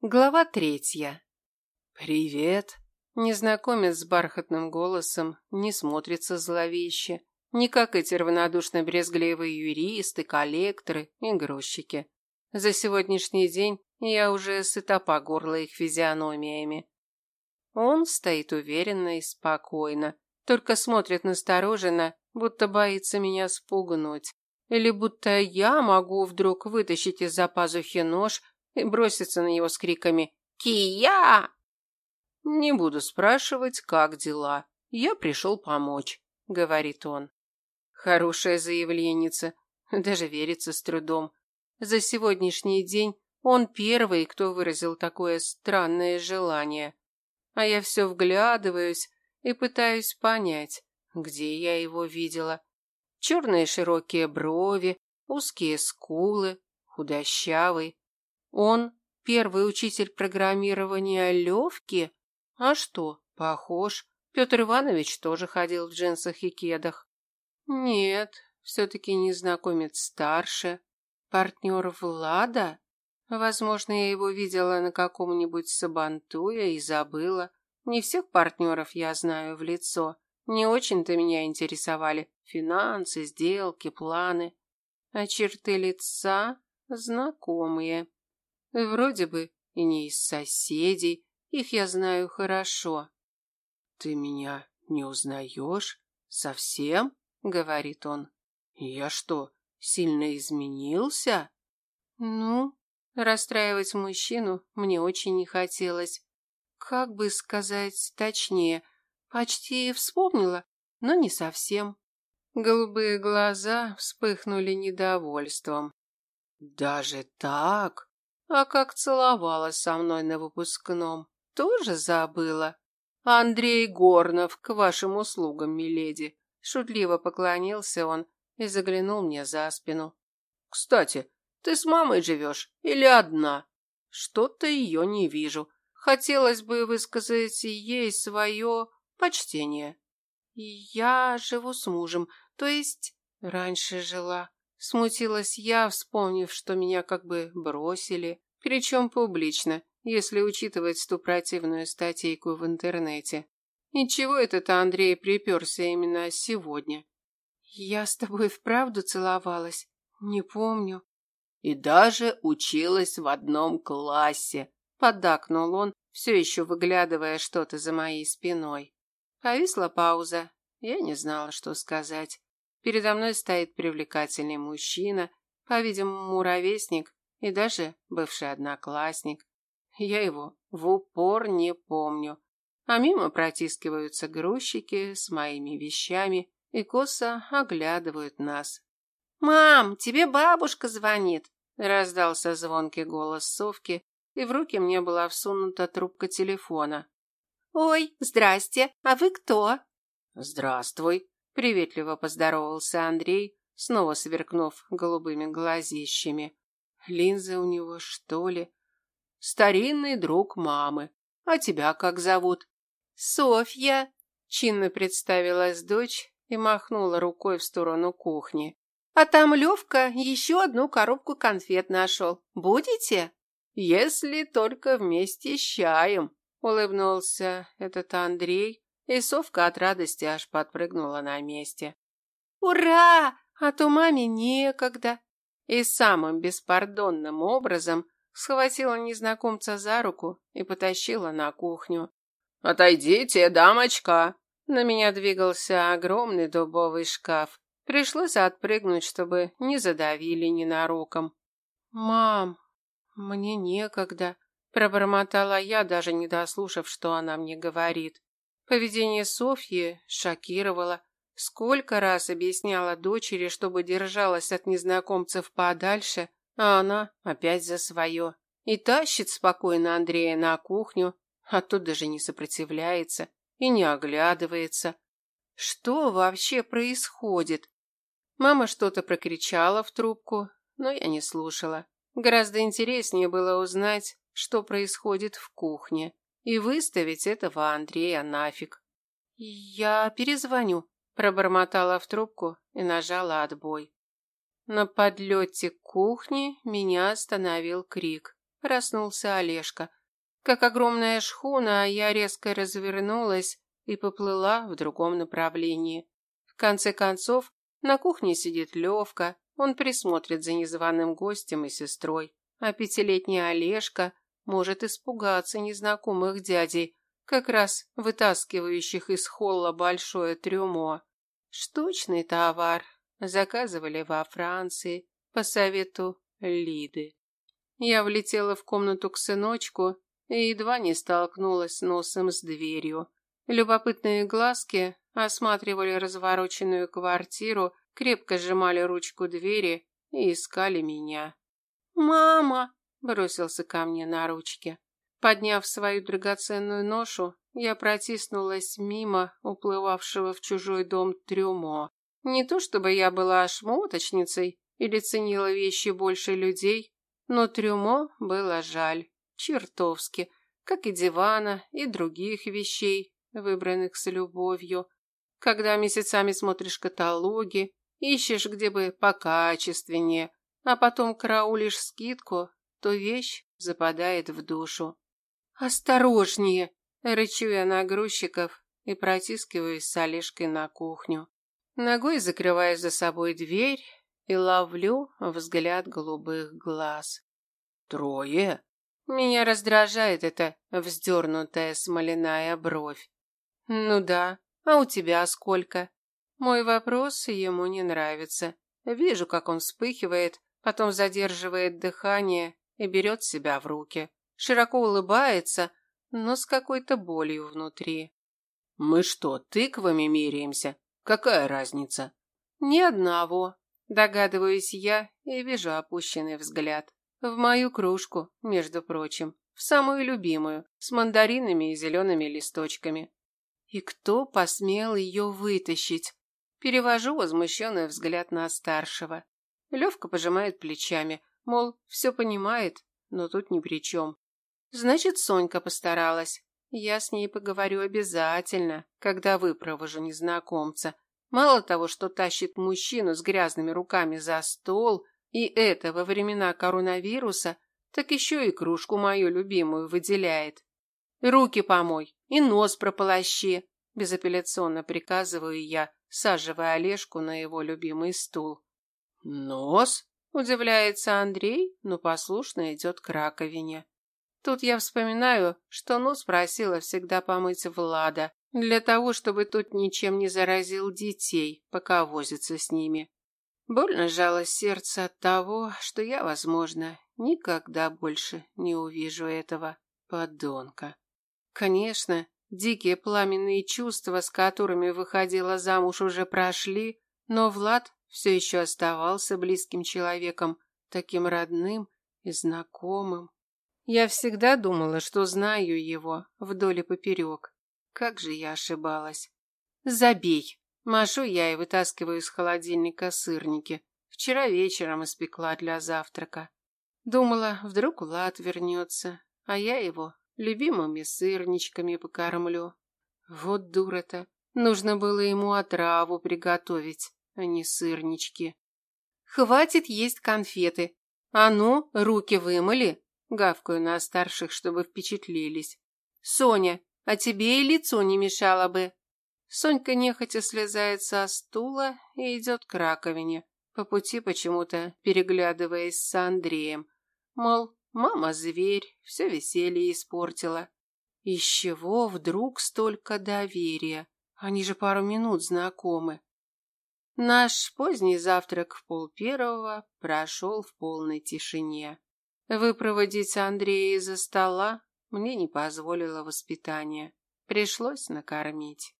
Глава третья. «Привет!» Незнакомец с бархатным голосом не смотрится зловеще, не как эти равнодушно-брезгливые юристы, коллекторы и грузчики. За сегодняшний день я уже сыта по горло их физиономиями. Он стоит уверенно и спокойно, только смотрит настороженно, будто боится меня спугнуть. Или будто я могу вдруг вытащить из-за пазухи нож и броситься на него с криками «Кия!». «Не буду спрашивать, как дела. Я пришел помочь», — говорит он. Хорошая заявленница, даже верится с трудом. За сегодняшний день он первый, кто выразил такое странное желание. А я все вглядываюсь и пытаюсь понять, где я его видела. Черные широкие брови, узкие скулы, худощавый, он первый учитель программирования Левки? А что, похож. Петр Иванович тоже ходил в джинсах и кедах. Нет, все-таки незнакомец старше. Партнер Влада? Возможно, я его видела на каком-нибудь сабантуе и забыла. Не всех партнеров я знаю в лицо. Не очень-то меня интересовали финансы, сделки, планы. А черты лица знакомые. Вроде бы и не из соседей, их я знаю хорошо. Ты меня не узнаешь? Совсем? говорит он. Я что, сильно изменился? Ну, расстраивать мужчину мне очень не хотелось. Как бы сказать точнее, почти вспомнила, но не совсем. Голубые глаза вспыхнули недовольством. Даже так? А как целовалась со мной на выпускном, тоже забыла. Андрей Горнов, к вашим услугам, миледи. Шутливо поклонился он и заглянул мне за спину. Кстати, ты с мамой живешь или одна? Что-то ее не вижу. Хотелось бы высказать ей свое почтение. Я живу с мужем, то есть раньше жила. Смутилась я, вспомнив, что меня как бы бросили, причем публично, если учитывать ту противную статейку в интернете. И чего это-то Андрей приперся именно сегодня? Я с тобой вправду целовалась? Не помню. И даже училась в одном классе, поддакнул он, все еще выглядывая что-то за моей спиной. Повисла пауза. Я не знала, что сказать. Передо мной стоит привлекательный мужчина, по-видимому, ровесник и даже бывший одноклассник. Я его в упор не помню. А мимо протискиваются грузчики с моими вещами и косо оглядывают нас. «Мам, тебе бабушка звонит!» Раздался звонкий голос совки, и в руки мне была всунута трубка телефона. «Ой, здрасте, а вы кто?» «Здравствуй», Приветливо поздоровался Андрей, снова сверкнув голубыми глазищами. Линзы у него, что ли? Старинный друг мамы. А тебя как зовут? Софья, чинно представилась дочь и махнула рукой в сторону кухни. А там Левка еще одну коробку конфет нашел. Будете? Если только вместе с чаем, улыбнулся этот Андрей, и совка от радости аж подпрыгнула на месте. «Ура! А то маме некогда!» И самым беспардонным образом схватила незнакомца за руку и потащила на кухню. «Отойдите, дамочка!» На меня двигался огромный дубовый шкаф. Пришлось отпрыгнуть, чтобы не задавили ненароком. «Мам, мне некогда», – пробормотала я, даже не дослушав, что она мне говорит. Поведение Софьи шокировало. Сколько раз объясняла дочери, чтобы держалась от незнакомцев подальше, а она опять за свое. И тащит спокойно Андрея на кухню, а тот даже не сопротивляется и не оглядывается. Что вообще происходит? Мама что-то прокричала в трубку, но я не слушала. Гораздо интереснее было узнать, что происходит в кухне и выставить этого Андрея нафиг. «Я перезвоню», – пробормотала в трубку и нажала отбой. На подлете к кухне меня остановил крик. проснулся Олежка. Как огромная шхуна, я резко развернулась и поплыла в другом направлении. В конце концов, на кухне сидит Левка, он присмотрит за незваным гостем и сестрой, а пятилетний Олежка может испугаться незнакомых дядей, как раз вытаскивающих из холла большое трюмо. Штучный товар заказывали во Франции по совету Лиды. Я влетела в комнату к сыночку и едва не столкнулась носом с дверью. Любопытные глазки осматривали развороченную квартиру, крепко сжимали ручку двери и искали меня. «Мама!» – бросился ко мне на ручки. Подняв свою драгоценную ношу, я протиснулась мимо уплывавшего в чужой дом трюмо. Не то чтобы я была шмоточницей или ценила вещи больше людей, но трюмо было жаль, чертовски, как и дивана и других вещей, выбранных с любовью. Когда месяцами смотришь каталоги, ищешь где бы покачественнее, а потом караулишь скидку, то вещь западает в душу. «Осторожнее!» – рычу я на грузчиков и протискиваюсь с Олежкой на кухню. Ногой закрываю за собой дверь и ловлю взгляд голубых глаз. «Трое?» Меня раздражает эта вздернутая смоляная бровь. «Ну да, а у тебя сколько?» Мой вопрос ему не нравится. Вижу, как он вспыхивает, потом задерживает дыхание и берет себя в руки широко улыбается, но с какой-то болью внутри. «Мы что, тыквами меряемся? Какая разница?» «Ни одного», – догадываюсь я и вижу опущенный взгляд. В мою кружку, между прочим, в самую любимую, с мандаринами и зелеными листочками. И кто посмел ее вытащить? Перевожу возмущенный взгляд на старшего. Левка пожимает плечами, мол, все понимает, но тут ни при чем. Значит, Сонька постаралась. Я с ней поговорю обязательно, когда выпровожу незнакомца. Мало того, что тащит мужчину с грязными руками за стол, и это во времена коронавируса, так еще и кружку мою любимую выделяет. Руки помой и нос прополощи, безапелляционно приказываю я, саживая Олежку на его любимый стул. Нос? Удивляется Андрей, но послушно идет к раковине. Тут я вспоминаю, что нос просила всегда помыть Влада, для того, чтобы тот ничем не заразил детей, пока возится с ними. Больно жало сердце от того, что я, возможно, никогда больше не увижу этого подонка. Конечно, дикие пламенные чувства, с которыми выходила замуж, уже прошли, но Влад все еще оставался близким человеком, таким родным и знакомым. Я всегда думала, что знаю его вдоль и поперек. Как же я ошибалась. Забей. Машу я и вытаскиваю из холодильника сырники. Вчера вечером испекла для завтрака. Думала, вдруг Влад вернется, а я его любимыми сырничками покормлю. Вот дура-то. Нужно было ему отраву приготовить, а не сырнички. Хватит есть конфеты. А ну, руки вымыли, Гавкаю на старших, чтобы впечатлились. «Соня, а тебе и лицо не мешало бы». Сонька нехотя слезает со стула и идет к раковине, по пути почему-то переглядываясь с Андреем. Мол, мама зверь, все веселье испортила. Из чего вдруг столько доверия? Они же пару минут знакомы. Наш поздний завтрак в полпервого прошел в полной тишине. Выпроводить Андрея из-за стола мне не позволило воспитание. Пришлось накормить.